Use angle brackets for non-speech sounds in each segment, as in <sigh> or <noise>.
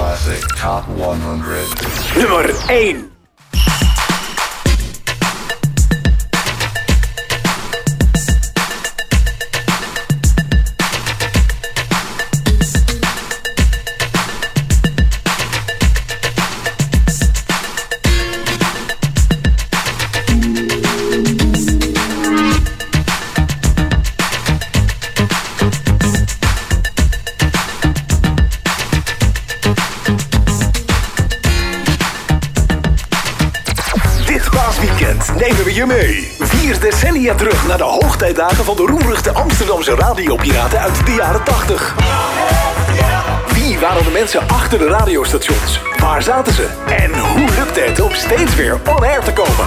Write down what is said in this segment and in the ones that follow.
Classic Top 100. Number 8. je mee. Vier decennia terug naar de hoogtijdagen van de roemruchte Amsterdamse radiopiraten uit de jaren 80. Wie waren de mensen achter de radiostations? Waar zaten ze? En hoe lukte het om steeds weer on-air te komen?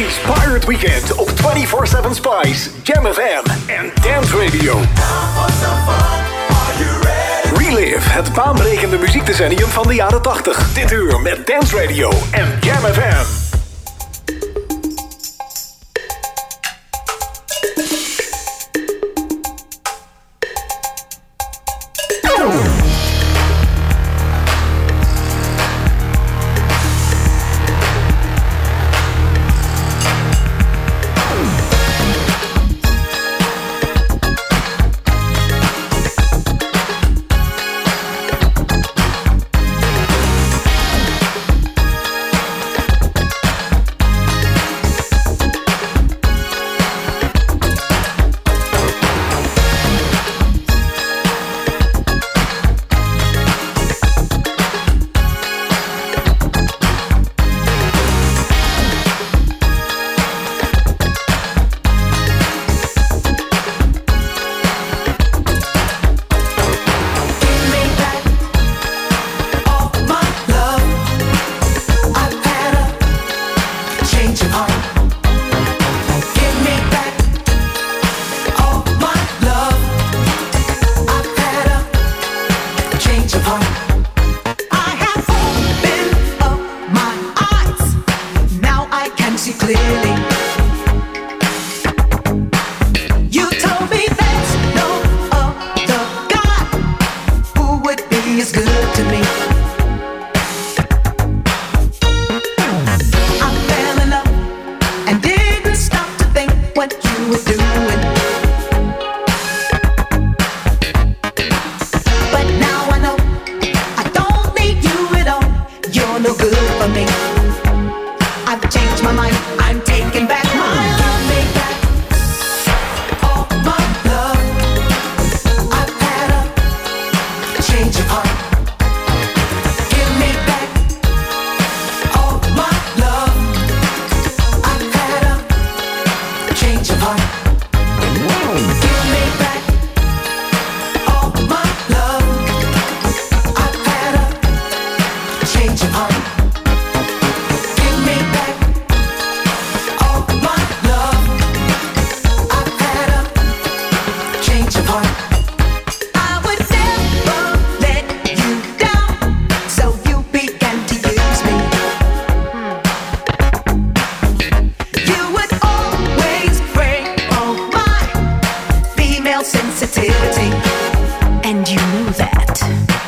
80s Pirate Weekend op 24-7 Spice, Jam FM en Dance Radio. Relive, het baanbrekende muziekdecennium van de jaren 80. Dit uur met Dance Radio en Jam FM. that.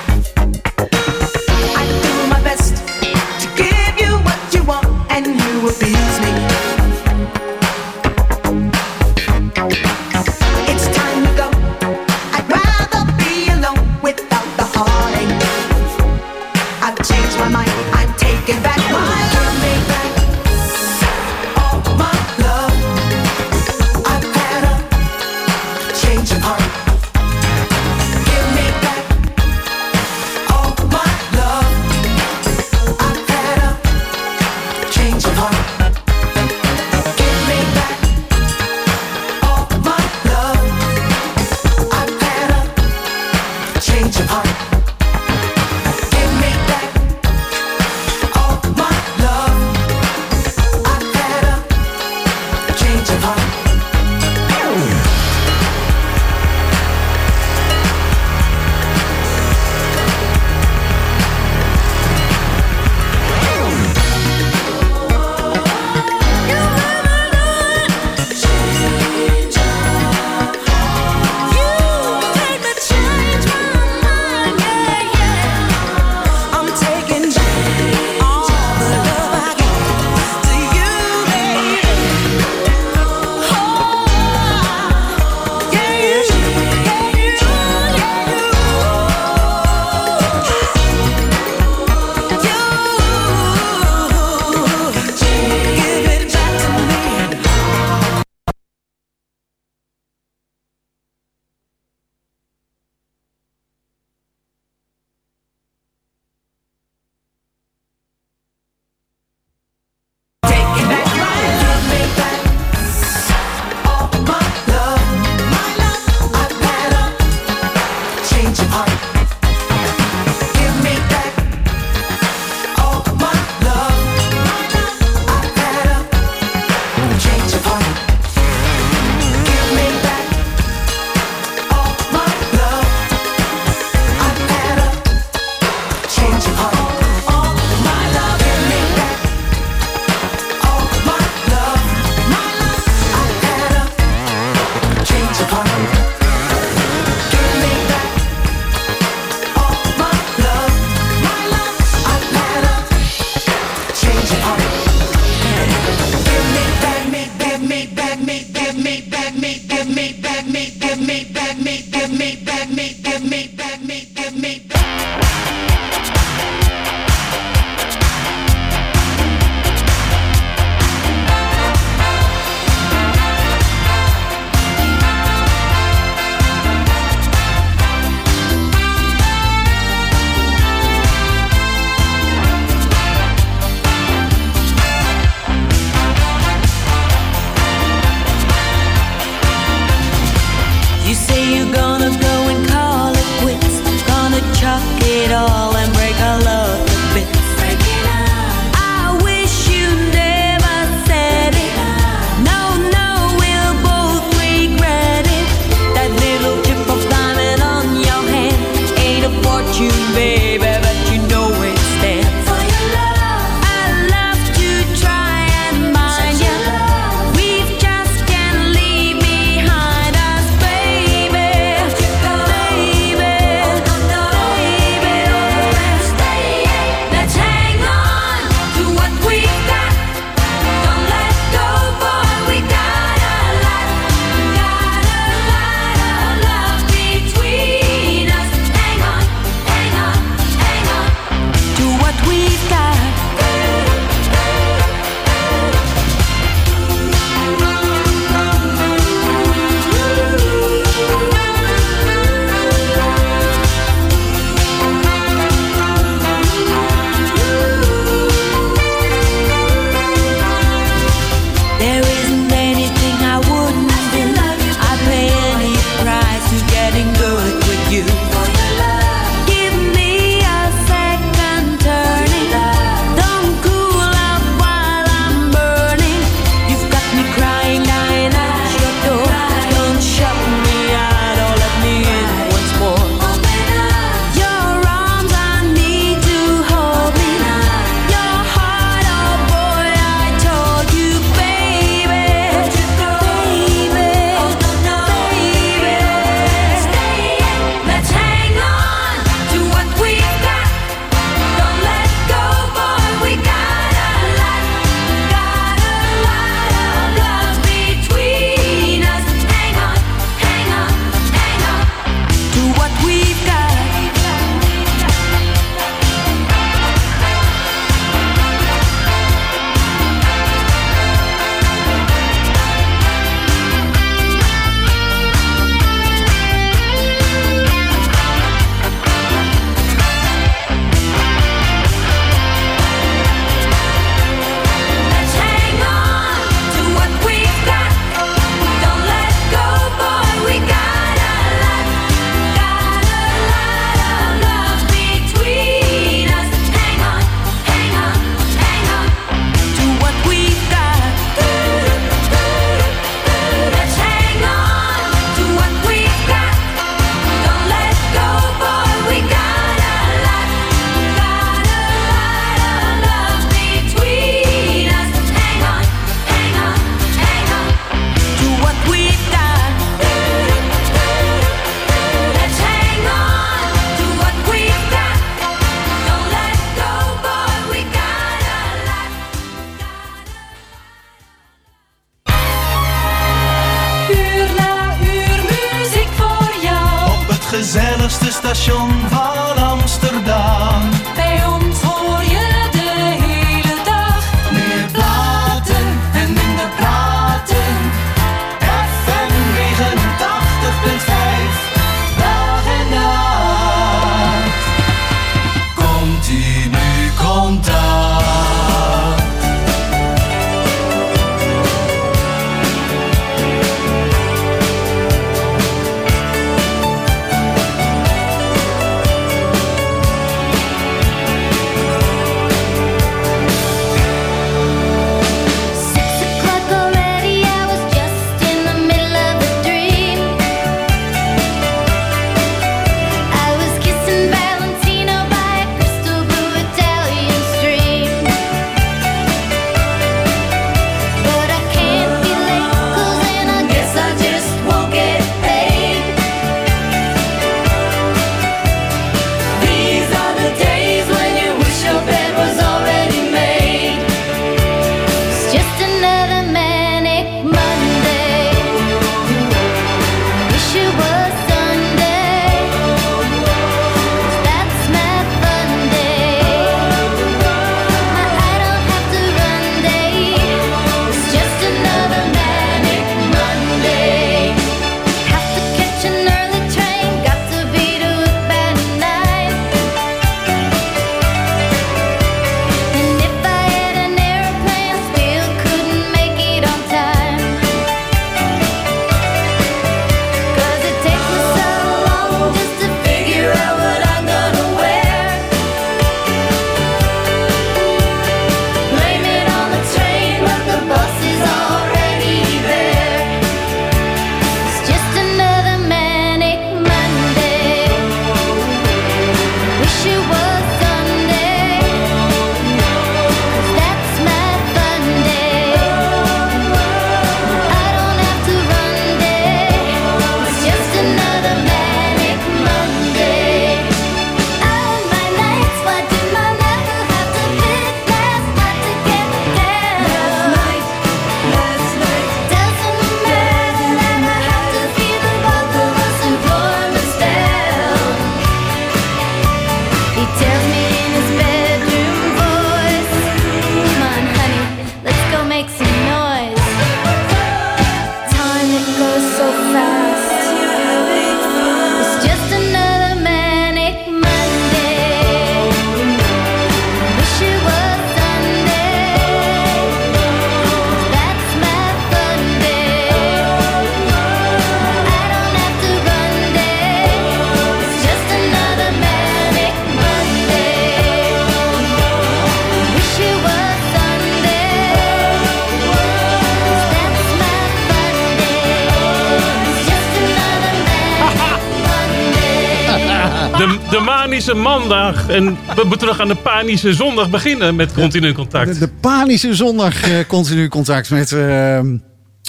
Manische maandag. En we moeten nog aan de panische zondag beginnen met continu contact. De, de panische zondag eh, continu contact met... ehm,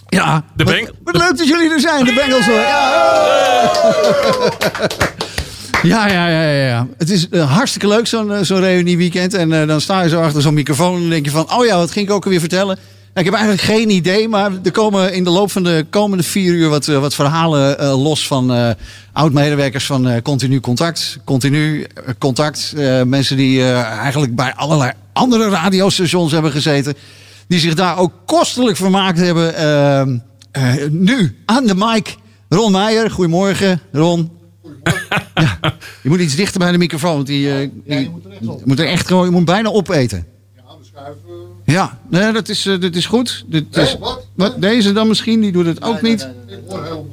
ja, De wat- Wat leuk dat jullie er zijn, de Bengals. hoor. <laughs> Ja, ja, ja, ja, ja. Het is eh, hartstikke leuk, zo'n eh, zo'n reunieweekend. En dan sta je zo achter zo'n microfoon en dan denk je van... Oh ja, wat ging ik ook alweer vertellen? Nou, ik heb eigenlijk geen idee, maar er komen in de loop van de komende vier uur... wat, eh, wat verhalen eh, los van eh, oud-medewerkers van Continu Contact. Continu Contact. mensen die eigenlijk bij allerlei andere radiostations hebben gezeten. Die zich daar ook kostelijk vermaakt hebben. Nu aan de mic Ron Meijer. Goedemorgen, Ron. <laughs> Ja, je moet iets dichter bij de microfoon. Want die, die- moet er echt gewoon, je moet bijna opeten. Ja, nee, dat is, eh, dat is goed. Dit is, wat? Deze dan misschien, die doet het ook niet.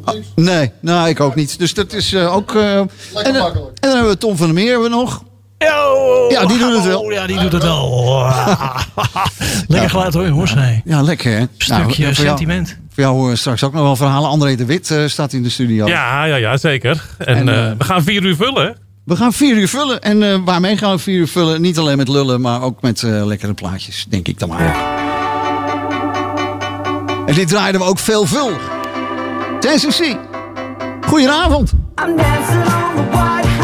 Ah, Nee, nou, ik ook niet. Dus dat is eh, ook. eh, en, dan- en dan hebben we Tom van der Meer we nog. Ja, die doet het wel. Oh, ja, die doet het wel. <laughs> Lekker geluid hoor, jongens. Nee. Ja, lekker hè. Stukje Nou, voor jou- sentiment. Voor jou straks ook nog wel verhalen. André de Wit eh, staat in de studio. Ja, ja, ja, zeker. En, En, we gaan vier uur vullen. We gaan vier uur vullen. En eh, waarmee gaan we vier uur vullen? Niet alleen met lullen, maar ook met eh, lekkere plaatjes, denk ik dan maar. En dit draaiden we ook veelvuldig. Tennessee. Goedenavond. I'm dancing on the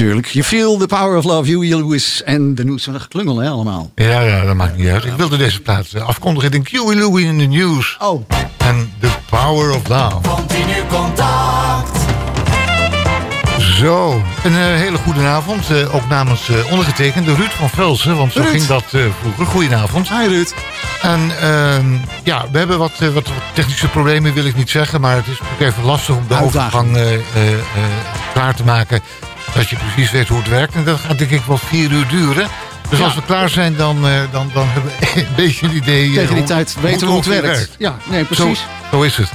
natuurlijk. You feel the power of love, Huey Lewis en de nieuws van de klungel, hè, allemaal. Ja, ja, dat maakt niet uit. Ik wilde deze plaats eh, afkondigen in Huey Louie in the News. Oh. En The Power of Love. Continu contact. Zo, een eh, hele goede avond. eh, ook namens eh, ondergetekende Ruud van Velsen. Want zo Ruud. ging dat eh, vroeger. Goedenavond. Hi Ruud. En ehm, ja, we hebben wat, wat, technische problemen, wil ik niet zeggen. Maar het is natuurlijk even lastig om de Uitdaging. overgang eh, eh, eh, klaar te maken. Dat je precies weet hoe het werkt. En dat gaat denk ik wel vier uur duren. Dus Ja. als we klaar zijn, dan, eh, dan, dan hebben we <laughs> een beetje een idee. eh, Tegen die hoe- tijd weten we hoe het werkt. Ja, nee, Zo, precies. zo is het.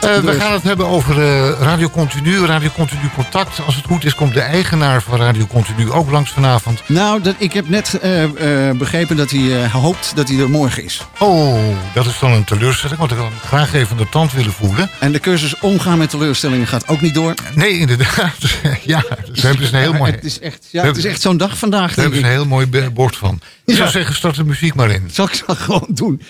Eh, we Dus. gaan het hebben over eh, Radio Continu, Radio Continu Contact. Als het goed is, komt de eigenaar van Radio Continu ook langs vanavond. Nou, dat, ik heb net eh, begrepen dat hij hoopt dat hij er morgen is. Oh, dat is dan een teleurstelling, want ik had hem graag even de tand willen voelen. En de cursus omgaan met teleurstellingen gaat ook niet door. Nee, inderdaad. <laughs> ja, ze hebben dus een heel mooi, Het is echt, ja, het is echt zo'n dag vandaag, daar hebben ze een heel mooi bord van. Ik zou zeggen, start de muziek maar in. Zal ik dat gewoon doen?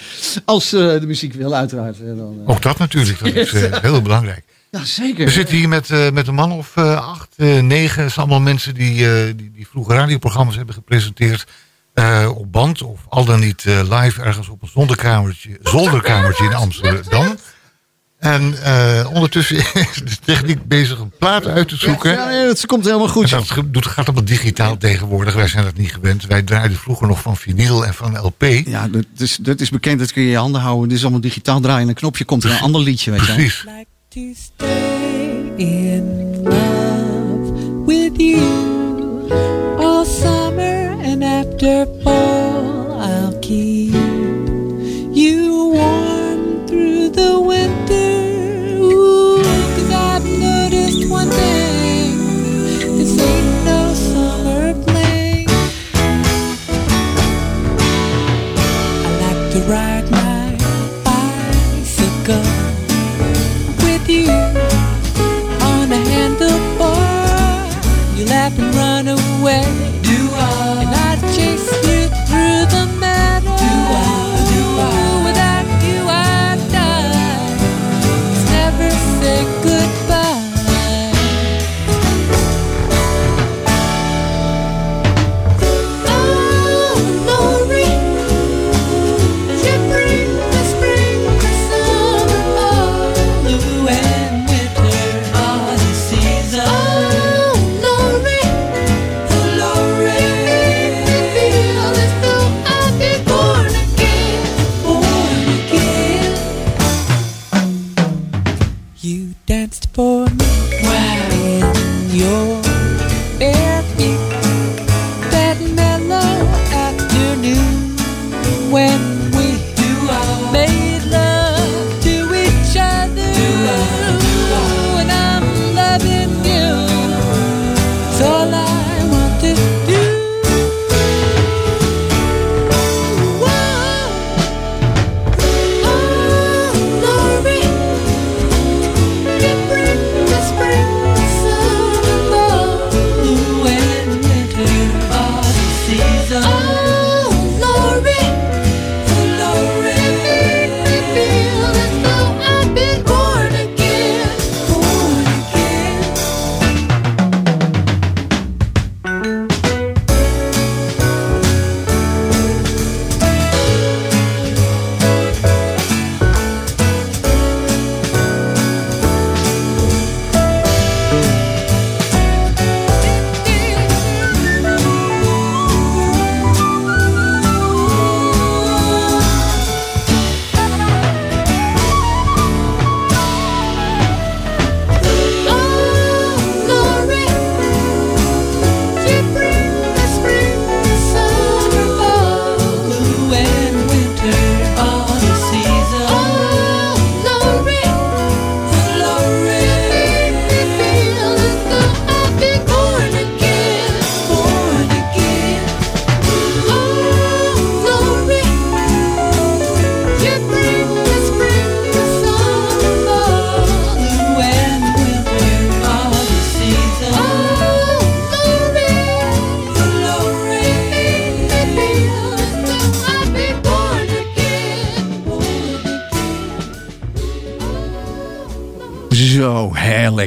Als eh, de muziek wil, uiteraard. eh, Dan, eh. Ook dat natuurlijk, dat is heel belangrijk. Ja, zeker. We zitten hier met, met een man of acht, negen. Het zijn allemaal mensen die, die, die vroeger radioprogramma's hebben gepresenteerd. op band of al dan niet live ergens op een zolderkamertje, zolderkamertje in Amsterdam. En eh, ondertussen <laughs> is de techniek bezig een plaat uit te zoeken. Ja, nee, dat komt helemaal goed. En dat doet- gaat allemaal digitaal tegenwoordig. Wij zijn dat niet gewend. Wij draaiden vroeger nog van vinyl en van LP. Ja, dat is, dat is bekend, dat kun je in je handen houden. Dit is allemaal digitaal draaien. Een knopje komt er een ander liedje, weet. Precies. like to stay in love with you all summer and after fall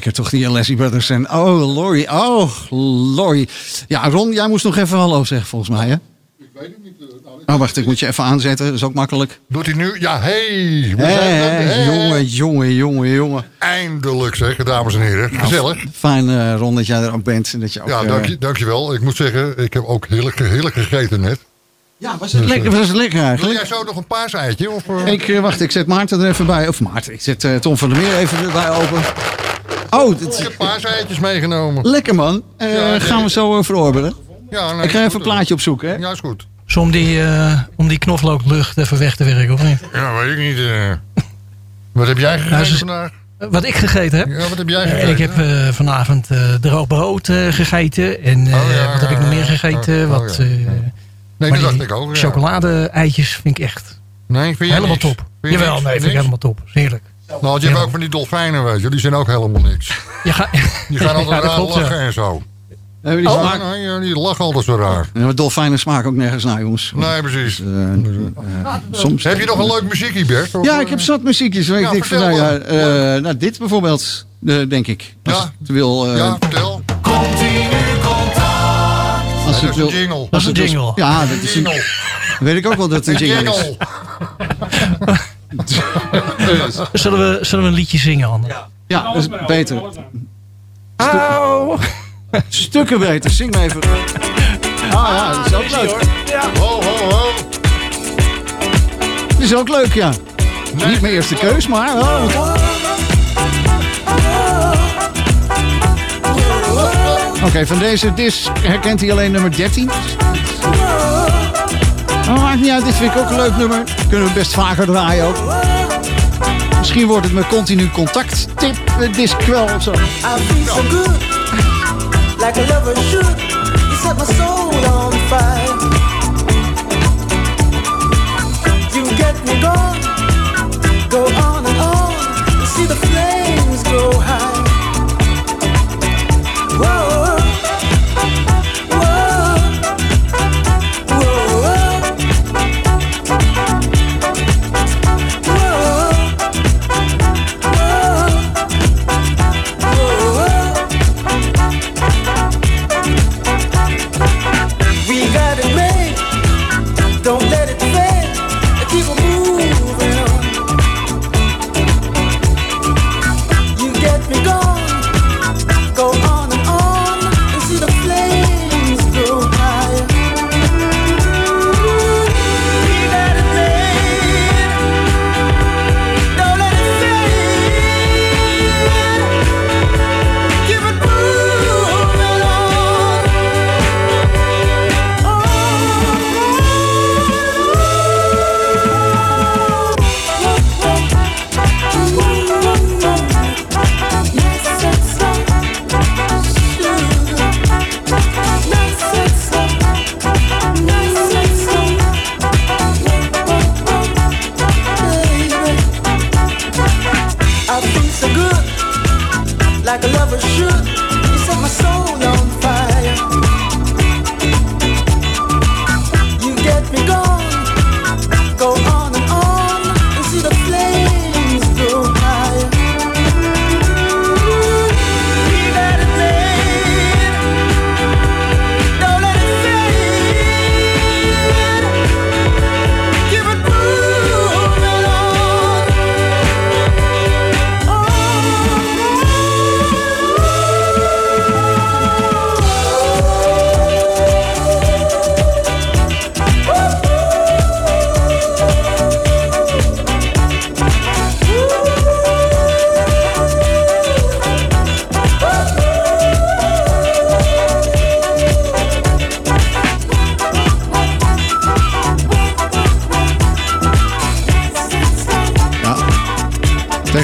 lekker toch, die Leslie Brothers. En oh, Lori, oh, Lori. Ja, Ron, jij moest nog even hallo zeggen volgens mij, hè? Ik weet het niet. Oh, wacht, ik moet je even aanzetten. Dat is ook makkelijk. Doet hij nu? Ja, hey. jongen, jongen, jongen, jongen. Eindelijk zeg, dames en heren. Gezellig. Fijn, eh, Ron, dat jij er ook bent. En dat je ook, Ja, eh, dank je, dankjewel. Ik moet zeggen, ik heb ook heerlijk, heerlijk gegeten net. Ja, was het lekker, was het lekker Wil eigenlijk? jij zo nog een paaseitje? Of, eh? Ik, eh, wacht, ik zet Maarten er even bij. Of Maarten, ik zet eh, Tom van der Meer even erbij open. Oh, dit, Ik heb paaseitjes meegenomen. lekker man. Eh, Ja, gaan we zo uh, verorberen. Ja, nee, ik ga even goed. een plaatje opzoeken, hè? Ja, is goed. Zo om die, eh, om die knoflooklucht even weg te werken, of niet? Ja, weet ik niet. eh. Wat heb jij gegeten Nou, vandaag? Wat ik gegeten heb? Ja, wat heb jij gegeten? ik heb eh, vanavond eh, droog brood eh, gegeten. En eh, Oh, ja, wat heb ik nog meer gegeten? oh, wat, ja. eh, Nee, dat dacht ik ook. Ja. Chocolade-eitjes vind ik echt Nee, vind helemaal niks? top. Vind je Jawel, niks? nee, vind ik helemaal top. Heerlijk. Nou, je hebt ook van die dolfijnen, weet je. Die zijn ook helemaal niks. Je gaat, <laughs> Die gaan altijd Ja, dat raar klopt, ja. lachen en zo. Hebben die Oh, smaak? nee, ja, die lachen altijd zo raar. Ja, maar dolfijnen smaken ook nergens naar, jongens. Nee, precies. Eh, eh, soms... Heb je nog een leuk muziekje, Bert? Of, Ja, eh, ik heb zat muziekjes. Weet Ja, ik van, nou, ja, eh, nou, dit bijvoorbeeld, eh, denk ik. Als Ja. het wil... eh, Ja, vertel. als dat het is een jingle. Dat is een jingle. Ja, dat is een, Jingle. weet ik ook wel dat het een jingle is. <laughs> Jingle. <laughs> zullen, we, zullen we een liedje zingen, Ander? Ja, dat is beter. Auw. <laughs> Stukken beter. Zing maar even. Ah ja, dat is ook leuk. Ho, ho, ho. Dat is ook leuk, ja. Niet mijn eerste keus, maar... oh. Oké, van deze disc herkent hij alleen nummer 13. Maar maakt niet uit, dit vind ik ook een leuk nummer. Kunnen we best vaker draaien ook. Misschien wordt het mijn continu contact tip eh, disc wel of zo. I feel so good, like a lover should. You set my soul on fire. You get me going, go on and on, and see the flames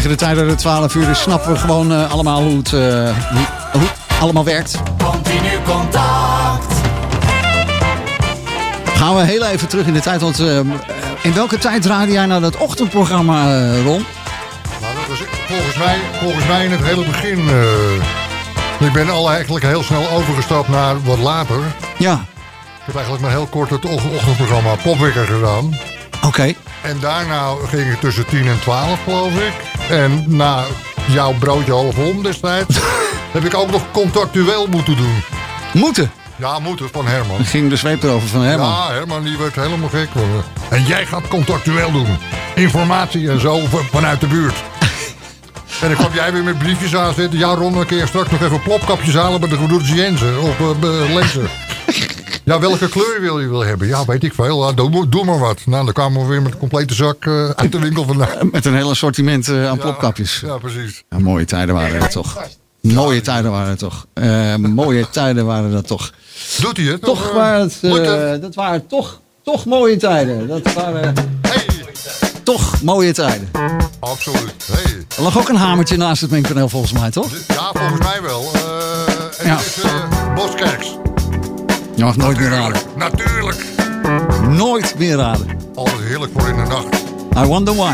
Tegen de tijd dat het 12 uur is, snappen we gewoon eh, allemaal hoe het, eh, hoe, hoe het allemaal werkt. Continu contact. Gaan we heel even terug in de tijd. Want eh, in welke tijd draaide jij nou dat ochtendprogramma, eh, Ron? Nou, dat was volgens mij, volgens mij in het hele begin. eh, ik ben al eigenlijk heel snel overgestapt naar wat later. Ja, Ik heb eigenlijk maar heel kort het och- ochtendprogramma Popwekker gedaan. oké. En daarna ging ik tussen 10 en 12, geloof ik. En na jouw broodje half om destijds, <laughs> heb ik ook nog contractueel moeten doen. Moeten? Ja, moeten van Herman. Dan ging de zweep erover van Herman. Ja, Herman die werd helemaal gek. hoor. En jij gaat contractueel doen. Informatie en zo van- vanuit de buurt. <laughs> En dan kwam jij weer met briefjes aanzetten. Ja, Ron, kun je straks nog even plopkapjes halen bij de Goedertziense of uh, bij Lenzen. <laughs> Ja, welke kleur wil je wil hebben? Ja, weet ik veel. Ja, doe, doe maar wat. Nou, dan kwamen we weer met een complete zak eh, uit de winkel vandaan. <laughs> Met een heel assortiment eh, aan plopkapjes. Ja, precies. Ja, mooie tijden waren dat toch. Mooie tijden waren het toch. Eh, mooie tijden waren dat toch. Doet hij het? Toch waren het, dat waren toch, toch mooie tijden. Dat waren toch mooie tijden. Absoluut. Hey. Er lag ook een hamertje naast het mengpaneel volgens mij, toch? Ja, volgens mij wel. En Ja. is Boskerks. Je mag nooit meer raden. Natuurlijk. Nooit meer raden. Altijd heerlijk voor in de nacht. I wonder why.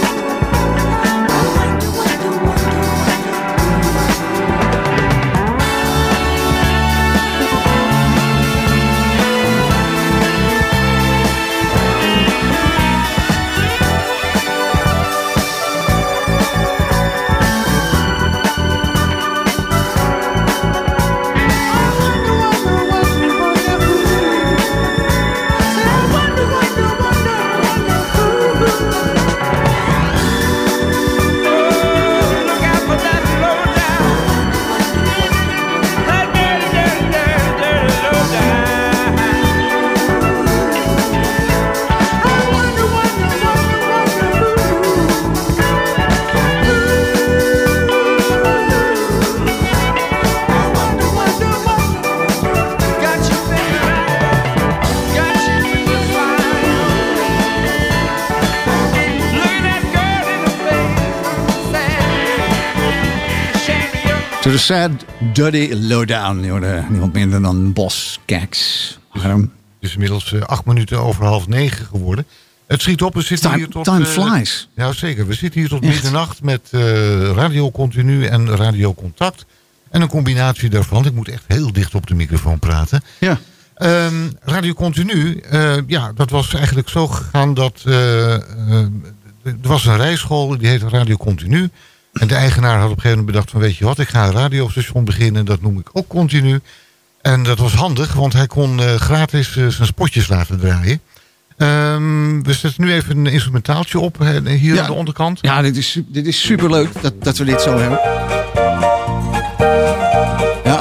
De Sad Dirty Lowdown. Hoorde niemand minder dan Bos Keks. Het is inmiddels eh, acht minuten over half negen geworden. Het schiet op, we zitten Time- hier tot... time eh, flies. ja, zeker. We zitten hier tot Echt. middernacht met eh, Radio Continu en Radio Contact. En een combinatie daarvan. Ik moet echt heel dicht op de microfoon praten. Ja. Ehm, Radio Continu, ja, dat was eigenlijk zo gegaan dat... er was een rijschool, die heette Radio Continu. En de eigenaar had op een gegeven moment bedacht van... weet je wat, ik ga een radiostation beginnen. Dat noem ik ook Continu. En dat was handig, want hij kon eh, gratis eh, zijn spotjes laten draaien. Ehm, we zetten nu even een instrumentaaltje op, hier Ja. aan de onderkant. Ja, dit is, dit is superleuk dat, dat we dit zo hebben.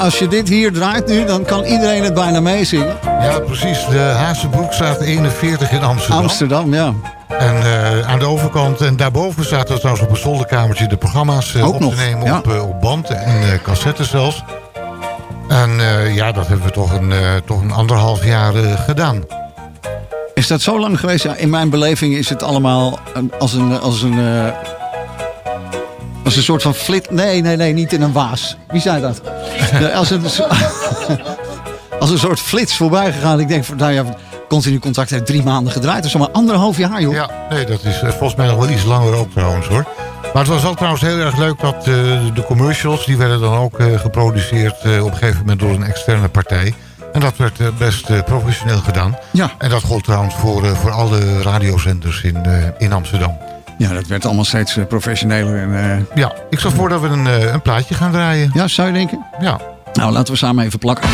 Als je dit hier draait nu, dan kan iedereen het bijna meezingen. Ja, precies. De Hazebroekstraat 41 in Amsterdam. Amsterdam, ja. En eh, aan de overkant en daarboven zaten we trouwens op een zolderkamertje de programma's eh, op nog, te nemen ja. op, op band en eh cassette zelfs. En ja, dat hebben we toch een, toch een anderhalf jaar gedaan. Is dat zo lang geweest? Ja, in mijn beleving is het allemaal als een, als een, als een soort van flit. Nee, nee, nee, niet in een waas. Wie zei dat? Als, een, <laughs> als een soort flits voorbij gegaan. Ik denk, van, nou ja, continu contact heeft drie maanden gedraaid. Dat is maar anderhalf jaar, joh. Ja, nee, dat is eh, volgens mij nog wel iets langer ook trouwens hoor. Maar het was ook trouwens heel erg leuk dat eh, de commercials, die werden dan ook eh, geproduceerd op een gegeven moment door een externe partij. En dat werd best professioneel gedaan. Ja. En dat gold trouwens voor, voor alle radiozenders in, in Amsterdam. Ja, dat werd allemaal steeds eh, professioneler. En, eh, Ja, ik stel voor dat we een, eh, een plaatje gaan draaien. ja, zou je denken? Ja. Nou, laten we samen even plakken.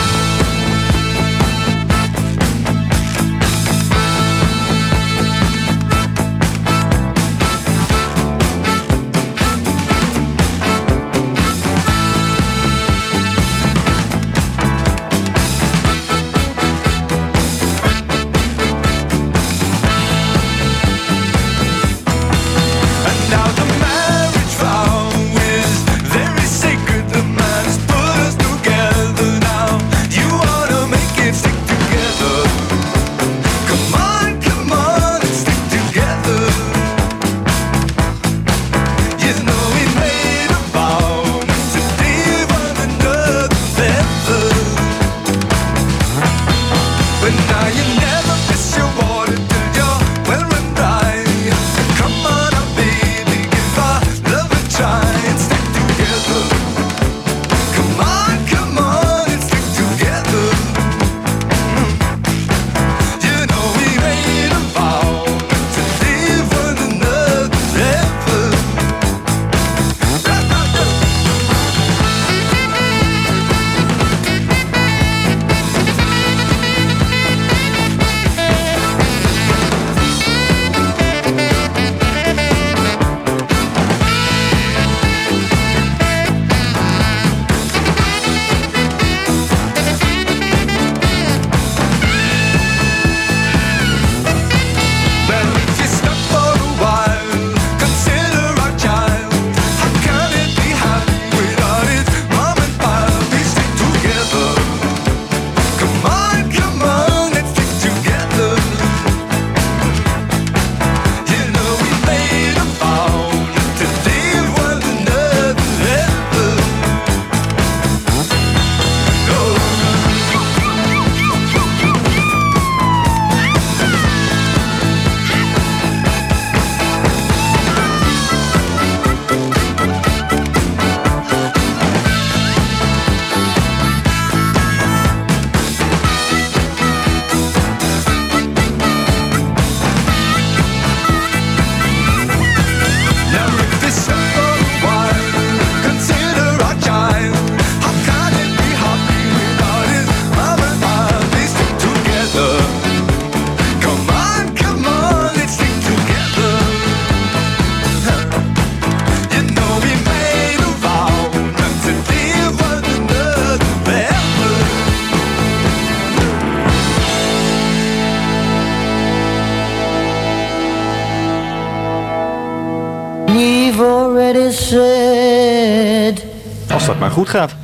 Goed gaat.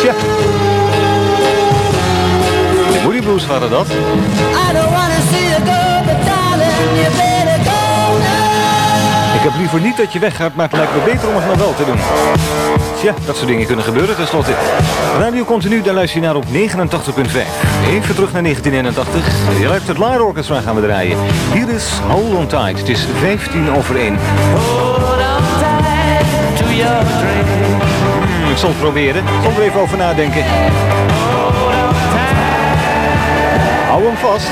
Tja. De Moody Blues waren dat. Ik heb liever niet dat je weggaat, maar het lijkt me beter om het nog wel te doen. Tja, dat soort dingen kunnen gebeuren tenslotte. Radio Continu, daar luister je naar op 89.5. Even terug naar 1981. Je luistert Live Orchestra gaan we draaien. Hier is Hold On Tight. Het is 15 over 1. Hmm, ik zal het proberen. Ik zal er even over nadenken. Hou hem vast.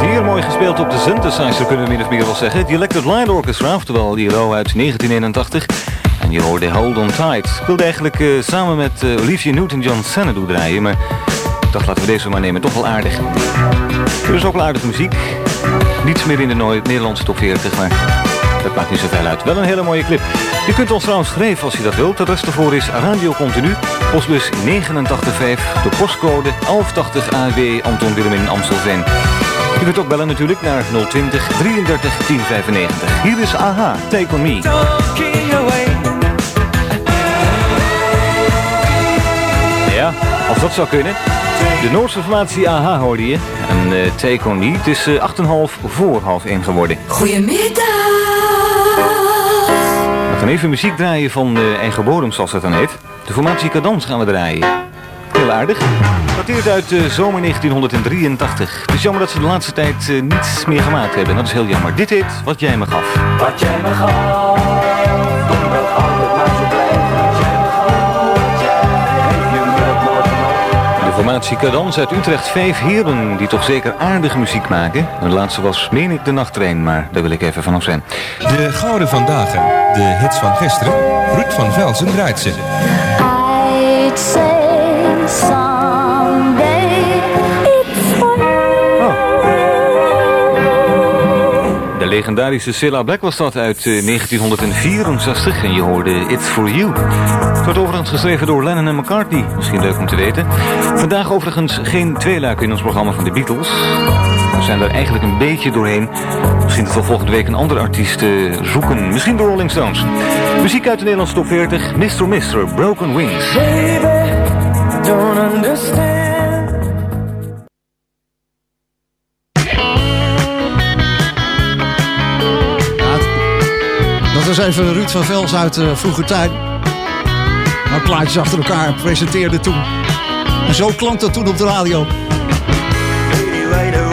Zeer mooi gespeeld op de synthesizer kunnen we min of meer wel zeggen. The Electric Light Orchestra, oftewel ILO uit 1981. Je hoorde Hold On Tight. Ik wilde eigenlijk eh, samen met eh, Olivia Newton-John Xanadu draaien, maar ik dacht laten we deze maar nemen. Toch wel aardig. Is ook wel aardige muziek. Niets meer in de Nederlandse top 40, maar dat maakt niet zoveel uit. Wel een hele mooie clip. Je kunt ons trouwens schrijven als je dat wilt. De rest ervoor is Radio Continu. Postbus 985, de postcode 1180 AW Anton Willem in Amstelveen. Je kunt ook bellen natuurlijk naar 020 33 1095. Hier is AHA, Take On Me. Als dat zou kunnen. De Noorse formatie AHA hoorde je. En eh, Take On Me. Het is eh, 8,5 voor half 1 geworden. Goedemiddag. We gaan even muziek draaien van uh, eigen bodem, zoals dat dan heet. De formatie Cadans gaan we draaien. Heel aardig. Dateert uit uh, zomer 1983. Het is jammer dat ze de laatste tijd uh, niets meer gemaakt hebben. Dat is heel jammer. Dit heet Wat jij me gaf. Wat jij me gaf, formatie Cadans uit Utrecht. Vijf heren die toch zeker aardige muziek maken. De laatste was, meen ik, de nachttrein. Maar daar wil ik even vanaf zijn. De Gouden Vandaag, de hits van gisteren. Ruud van Velzen draait ze. Legendarische Cilla Black was dat uit eh, 1964 en je hoorde It's For You. Het wordt overigens geschreven door Lennon en McCartney. Misschien leuk om te weten. Vandaag overigens geen tweeluik in ons programma van de Beatles. We zijn er eigenlijk een beetje doorheen. Misschien dat volgende week een andere artiest eh, zoeken. Misschien de Rolling Stones. Muziek uit de Nederlandse top 40. Mr. Mr. Broken Wings. Was even Ruud van Vels uit uh, vroeger tijd. Maar plaatjes achter elkaar presenteerde toen. En zo klonk dat toen op de radio. Writer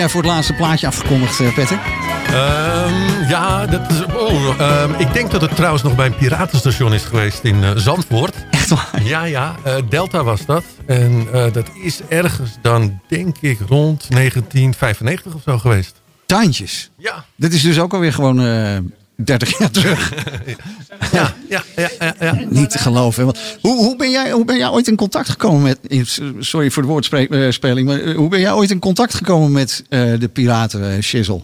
jij voor het laatste plaatje afgekondigd, eh, Petter? Ehm, ja, dat is, oh, ehm, ik denk dat het trouwens nog bij een piratenstation is geweest in eh, Zandvoort. Echt waar? Ja, ja. eh, Delta was dat. En dat is ergens dan, denk ik, rond 1995 of zo geweest. Tuintjes. Ja. Dit is dus ook alweer gewoon 30 jaar terug. <laughs> ja, ja, ja, ja, ja. Niet te geloven. Want Hoe, hoe, ben jij, hoe ben jij ooit in contact gekomen met... Sorry voor de woordspeling, maar eh, hoe ben jij ooit in contact gekomen met eh, de piraten Shizzle?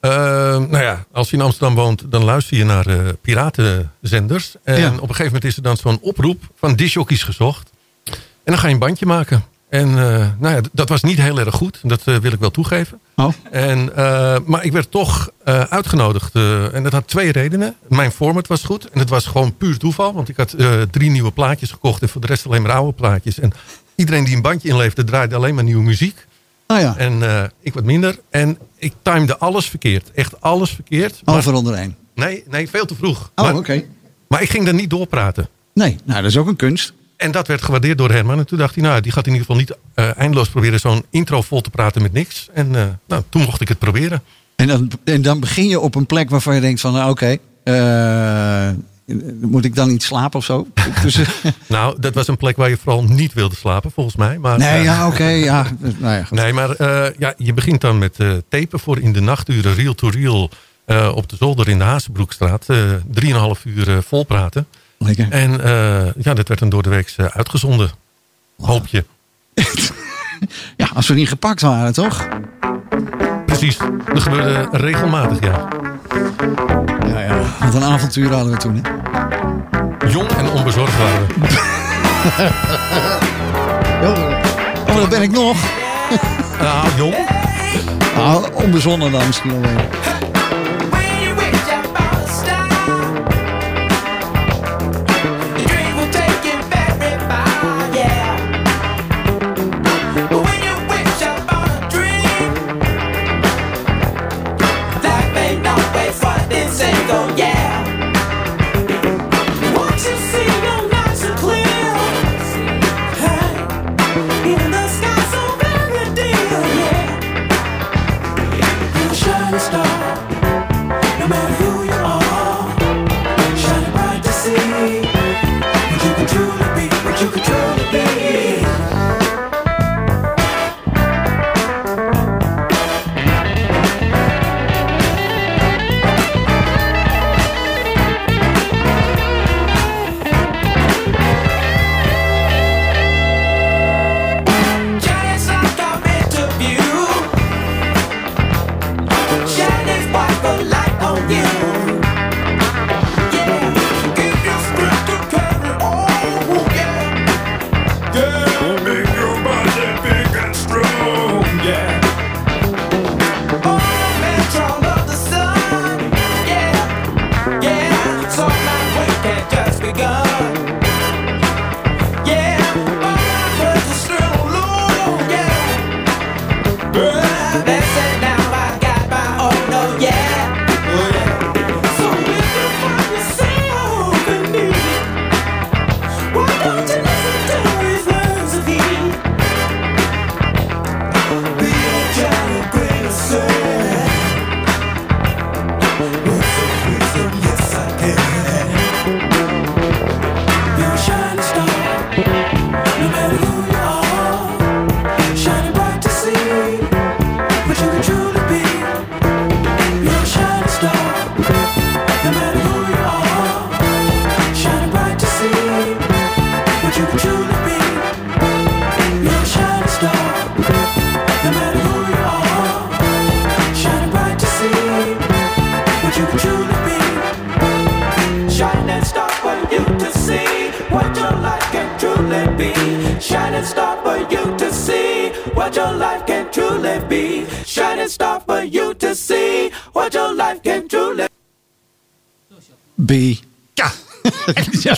Nou ja, als je in Amsterdam woont, dan luister je naar eh, piratenzenders. En Ja. op een gegeven moment is er dan zo'n oproep van disjockeys gezocht. En dan ga je een bandje maken. En eh, nou ja, dat was niet heel erg goed. Dat eh, wil ik wel toegeven. Oh. En, eh, maar ik werd toch uitgenodigd. en dat had twee redenen. Mijn format was goed. En het was gewoon puur toeval. Want ik had drie nieuwe plaatjes gekocht. En voor de rest alleen maar oude plaatjes. En iedereen die een bandje inleefde draaide alleen maar nieuwe muziek. Ah ja. En ik wat minder. En ik timede alles verkeerd. Echt alles verkeerd. Over onder één. Nee, nee, veel te vroeg. Oh, maar, oké. maar ik ging dan niet doorpraten. Nee, nou dat is ook een kunst. En dat werd gewaardeerd door Herman. En toen dacht hij, nou, die gaat in ieder geval niet eh, eindeloos proberen zo'n intro vol te praten met niks. En eh, nou, toen mocht ik het proberen. En dan, en dan begin je op een plek waarvan je denkt van, nou oké, eh, moet ik dan niet slapen of zo? Tussen- <laughs> Nou, dat was een plek waar je vooral niet wilde slapen, volgens mij. Maar, nee, ja, oké, ja. Nou ja, goed. Nee, maar ja, je begint dan met tapen voor in de nachturen reel-to-reel eh, op de zolder in de Hazenbroekstraat. drieënhalf uur vol praten. Lekker. En eh, ja, dat werd dan door de week eh, uitgezonden. Hoop je. <laughs> Ja, als we niet gepakt waren, toch? Precies. Dat gebeurde regelmatig, ja. Ja, ja. Wat een avontuur hadden we toen, hè? Jong en onbezorgd waren. <laughs> Oh, dat ben ik nog. Nou, jong. Nou, onbezonnen dan misschien alleen. B. Ja. <laughs> ja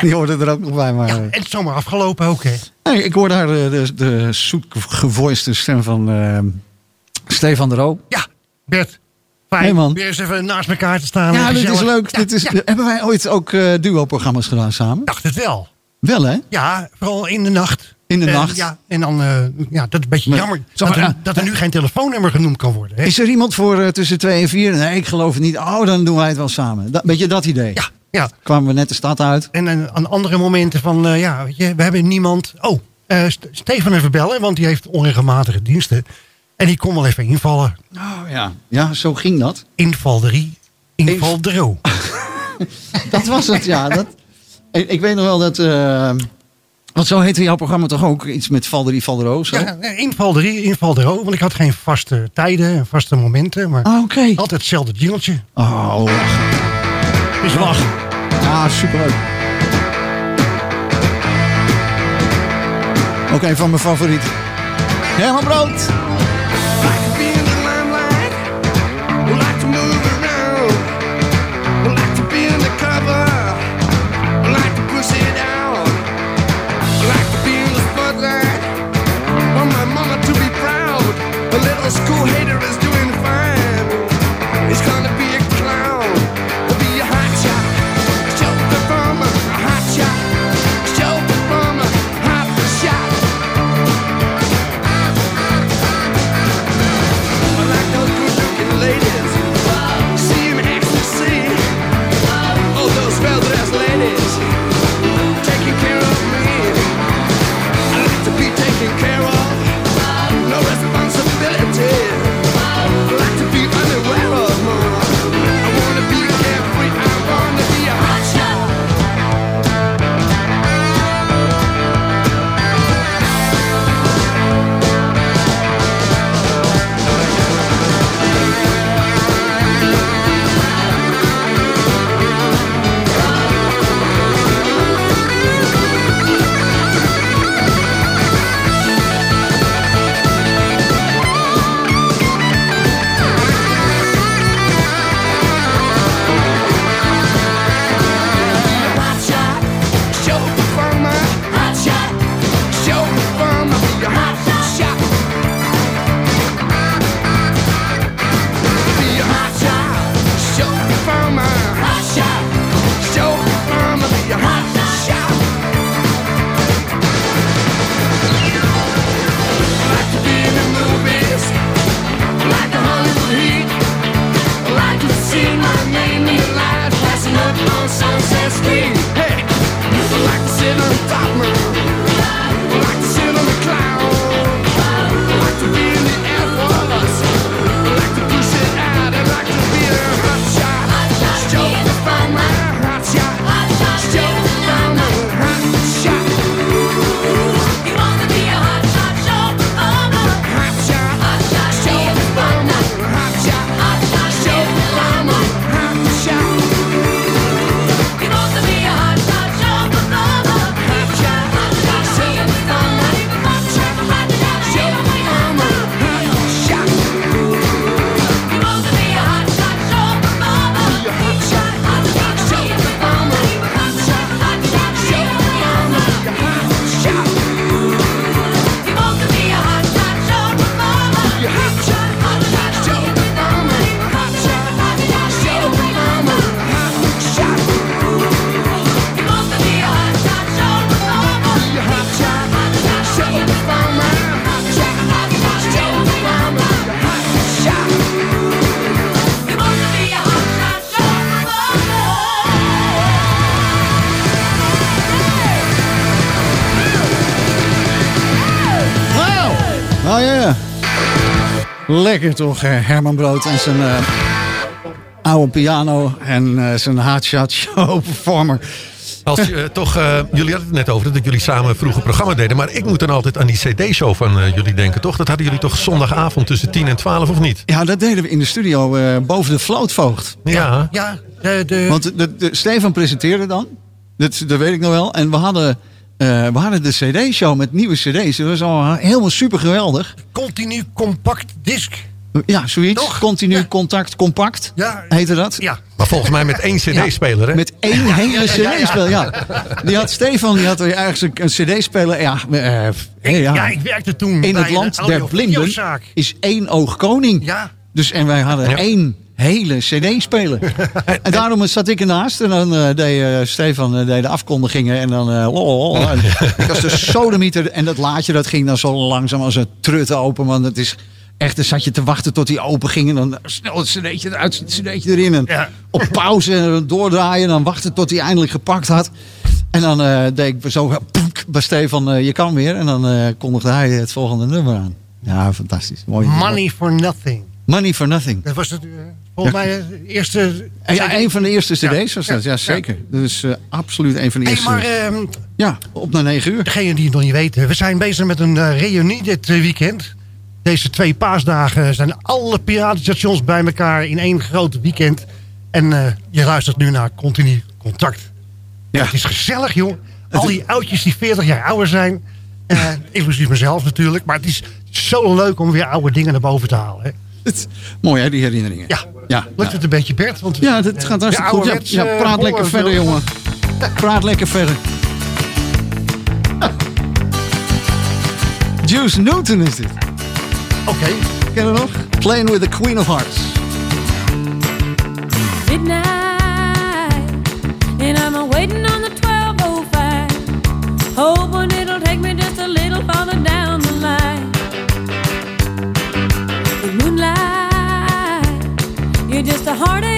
die, hoorde, er ook nog bij. Maar, En het is zomaar afgelopen ook, hè? Nee, ik hoorde daar de, de, de zoetgevoiste stem van eh, Stefan de Roo. Ja, Bert. Fijn. Hey, man. Weer eens even naast elkaar te staan. Ja, dit is leuk. Ja, dit is, ja. Hebben wij ooit ook eh, duo-programma's gedaan samen? dacht het wel. Wel, hè? Ja, vooral in de nacht. In de Eh, nacht. Ja, en dan, eh, ja, dat is een beetje Maar- jammer. Zeg Dat maar, er, dat er nu geen telefoonnummer genoemd kan worden. Hè? Is er iemand voor eh, tussen twee en vier? Nee, ik geloof het niet. Oh, dan doen wij het wel samen. Dat, beetje dat idee. Ja, ja. Kwamen we net de stad uit. En eh, aan andere momenten van, eh, ja, weet je, we hebben niemand. Oh, eh, St- Stefan even bellen, want die heeft onregelmatige diensten. En die kon wel even invallen. Oh ja. Ja, zo ging dat. Inval 3, inval 3. Dat was het, ja. Dat, ik, ik weet nog wel dat... want zo heette jouw programma toch ook? Iets met Valderie Valderoo? Zo? Ja, inval 3, inval 3. Want ik had geen vaste tijden en vaste momenten. Maar Ah, oké. altijd hetzelfde jingeltje. Oh, lachen. Is lachen. Ja, superleuk. Oké, van mijn favoriet. Herman Brood. Steve. Lekker toch, eh, Herman Brood en zijn eh, oude piano en eh, zijn hardshot show performer. Als je, toch, eh, jullie hadden het net over dat jullie samen vroeger programma deden. Maar ik moet dan altijd aan die CD-show van jullie denken, toch? Dat hadden jullie toch zondagavond tussen 10 en 12 of niet? Ja, dat deden we in de studio eh, boven de vlootvoogd. Ja. Ja, de, de, Want de, de, Stefan presenteerde dan. Dat, dat weet ik nog wel. En we hadden, eh, we hadden de CD-show met nieuwe CD's. Dat was al helemaal super geweldig. continu compact disc. Ja, zoiets. Continu contact compact. Ja. Heette dat? Ja. Maar volgens mij met één CD-speler, hè? Met één hele ja, ja, ja. CD-speler, ja. Die had Stefan, die had er ergens een, een CD-speler. Ja, eh, eh, ja. Ja, ik werkte toen In bij het land een der blinden is één oog koning. Ja. Dus en wij hadden Ja. één hele cd spelen. <laughs> en daarom zat ik ernaast. En dan eh, deed eh, Stefan eh, deed de afkondigingen. En dan... eh, lol. En ik was de <laughs> sodemieter. En dat laadje dat ging dan zo langzaam als een trut open. Want het is... Echt, dan zat je te wachten tot die open ging. En dan snel het cd'tje eruit, het cd'tje erin. En op pauze en doordraaien. En dan wachten tot hij eindelijk gepakt had. En dan eh, deed ik zo poek, bij Stefan, je kan weer. En dan eh, kondigde hij het volgende nummer aan. Ja, fantastisch. Mooi. Money for Nothing. Money for Nothing. Dat was het, eh, volgens mij het eerste... En ja, een van de eerste cd's Ja, was dat. Ja, ja, zeker. Dus eh, absoluut een van de Hey, eerste. maar ehm, ja, op naar 9 uur. degene die het nog niet weten. We zijn bezig met een eh, reunie dit eh, weekend. Deze twee paasdagen zijn alle piratenstations bij elkaar in één groot weekend. En eh, je luistert nu naar Continu Contact. Ja. Het is gezellig, joh. Al die oudjes die 40 jaar ouder zijn. eh, <laughs> inclusief mezelf natuurlijk. Maar het is zo leuk om weer oude dingen naar boven te halen. Hè. Mooi hè, die herinneringen. Ja. ja Lukt het een beetje, Bert? Want ja, het gaat hartstikke goed. Ja, eh, praat lekker verder, jongen. Praat lekker verder. <laughs> Juice Newton is dit. Oké. Okay. Ken je nog? Playing with the Queen of Hearts. Midnight, and I'm waiting on the 1205. Hoping it'll take me just a little farther down. Just a heart